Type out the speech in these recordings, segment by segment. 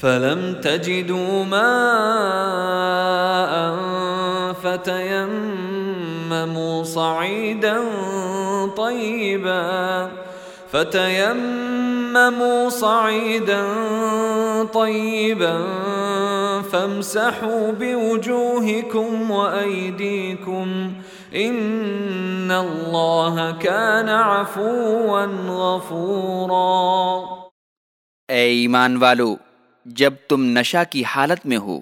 Film تجدوا ماء فتيمموا صعيدا طيبا فتيمموا صعيدا طيبا فامسحوا بوجوهكم وأيديكم إن اللہ كان عفوا غفورا. اے ایمان والو جب تم نشہ کی حالت میں ہو،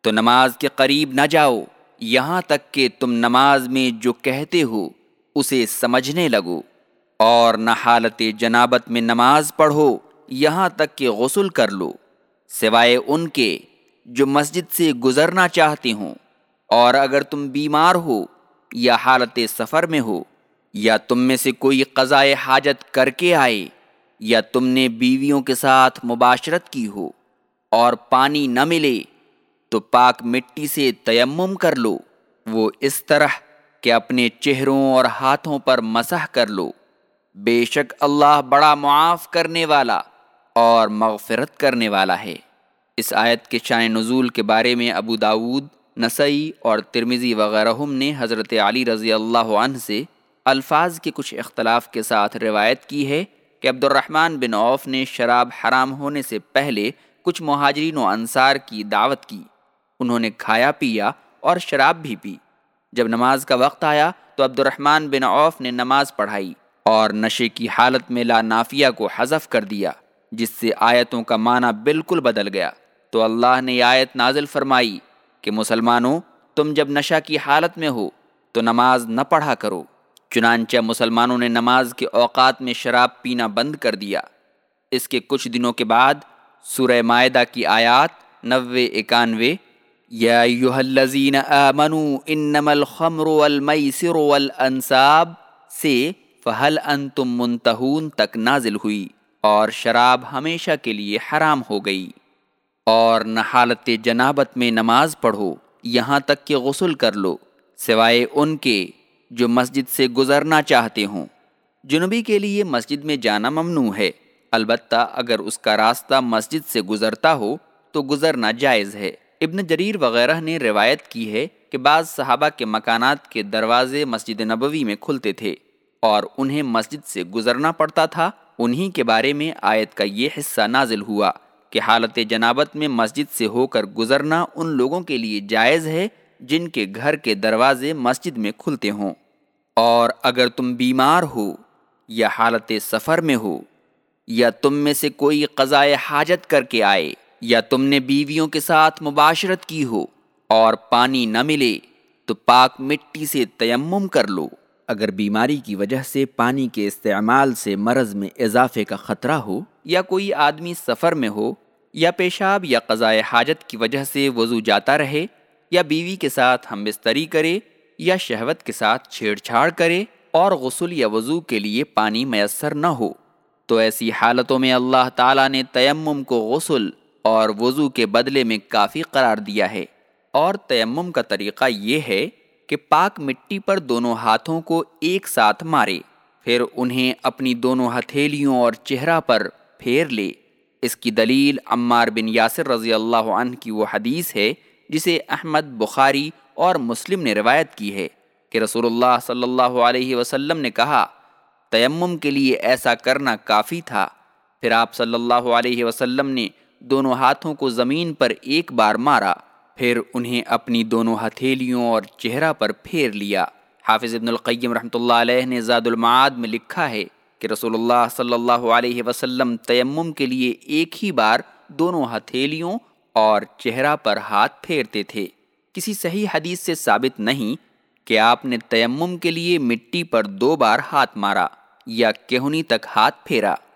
تو نماز کے قریب نہ جاؤ۔ یہاں تک کہ تم نماز میں جو کہتے ہو، اسے سمجھنے لگو۔ اور نہ حالت جنابت میں نماز پڑھو، یہاں تک کہ غسل کر لو۔ سوائے ان کے جو مسجد سے گزرنا چاہتے ہوں۔ اور اگر تم بیمار ہو یا حالت سفر میں ہو، یا تم میں سے کوئی قضائے حاجت کر کے آئے، یا تم نے بیویوں کے ساتھ مباشرت کی ہو۔ اور پانی نہ ملے تو پاک مٹی سے تیمم کر لو۔ وہ اس طرح کہ اپنے چہروں اور ہاتھوں پر مسح کر لو۔ بے شک اللہ بڑا معاف کرنے والا اور مغفرت کرنے والا ہے۔ اس آیت کے شان نزول کے بارے میں ابو داود نسائی اور ترمیزی وغیرہ نے حضرت علی رضی اللہ عنہ سے الفاظ کے کچھ اختلاف کے ساتھ روایت کی ہے کہ عبد الرحمن بن عوف نے شراب حرام ہونے سے پہلے کچھ مہاجرین و انصار کی دعوت کی۔ انہوں نے کھایا، پیا اور شراب بھی پی۔ جب نماز کا وقت آیا تو عبد الرحمن بن عوف نے نماز پڑھائی اور نشے کی حالت میں لا نافیہ کو حذف کر دیا، جس سے آیتوں کا معنی بالکل بدل گیا۔ تو اللہ نے آیت نازل فرمائی کہ، مسلمانوں، تم جب نشہ کی حالت میں ہو تو نماز نہ پڑھا کرو، چنانچہ مسلمانوں نے نماز کے اوقات میں شراب پینا بند کر دیا۔ اس کے کچھ دنوں کے بعد سورہ معدہ کی آیات نوے اکانوے، یا الذین آمنوا انما الخمر والمیسر والانصاب، سے فہل انتم منتہون تک نازل ہوئی اور شراب ہمیشہ کے لیے حرام ہو گئی۔ اور نہ حالت جنابت میں نماز پڑھو، یہاں تک کہ غسل کر لو، سوائے ان کے جو مسجد سے گزرنا چاہتے ہوں۔ جنوبی کے لیے مسجد میں جانا ممنوع ہے۔ البتہ اگر اس کا راستہ مسجد سے گزرتا ہو تو گزرنا جائز ہے۔ ابن جریر وغیرہ نے روایت کی ہے کہ بعض صحابہ کے مکانات کے دروازے مسجد نبوی میں کھلتے تھے اور انہیں مسجد سے گزرنا پڑتا تھا۔ انہی کے بارے میں آیت کا یہ حصہ نازل ہوا کہ حالت جنابت میں مسجد سے ہو کر گزرنا ان لوگوں کے لیے جائز ہے جن کے گھر کے دروازے مسجد میں کھلتے ہوں۔ اور اگر تم بیمار ہو یا حالت سفر میں ہو یا تم میں سے کوئی قضائے حاجت کر کے آئے، یا تم نے بیویوں کے ساتھ مباشرت کی ہو اور پانی نہ ملے، تو پاک مٹی سے تیمم کر لو۔ اگر بیماری کی وجہ سے پانی کے استعمال سے مرض میں اضافے کا خطرہ ہو، یا کوئی آدمی سفر میں ہو، یا پیشاب یا قضائے حاجت کی وجہ سے وضو جاتا رہے، یا بیوی کے ساتھ ہم بستری کرے، یا شہوت کے ساتھ چھیڑ چھاڑ کرے اور غسل یا وضو کے لیے پانی میسر نہ ہو۔ تو ایسی حالتوں میں اللہ تعالیٰ نے تیمم کو غسل اور وضو کے بدلے میں کافی قرار دیا ہے۔ اور تیمم کا طریقہ یہ ہے کہ پاک مٹی پر دونوں ہاتھوں کو ایک ساتھ مارے، پھر انہیں اپنی دونوں ہتھیلیوں اور چہرہ پر پھیر لے۔ اس کی دلیل عمار بن یاسر رضی اللہ عنہ کی وہ حدیث ہے، جسے احمد، بخاری اور مسلم نے روایت کی ہے کہ رسول اللہ صلی اللہ علیہ وسلم نے کہا تیمم کے لیے ایسا کرنا کافی تھا۔ پھر آپ صلی اللہ علیہ وسلم نے دونوں ہاتھوں کو زمین پر ایک بار مارا، پھر انہیں اپنی دونوں ہتھیلیوں اور چہرہ پر پھیر لیا۔ حافظ ابن القیم رحمۃ اللہ علیہ نے زاد المعاد میں لکھا ہے کہ رسول اللہ صلی اللہ علیہ وسلم تیمم کے لیے ایک ہی بار دونوں ہتھیلیوں اور چہرہ پر ہاتھ پھیرتے تھے۔ کسی صحیح حدیث سے ثابت نہیں کہ آپ نے تیمم کے لیے مٹی پر دو بار ہاتھ مارا۔ یا کہونی تک ہاتھ پھیرا۔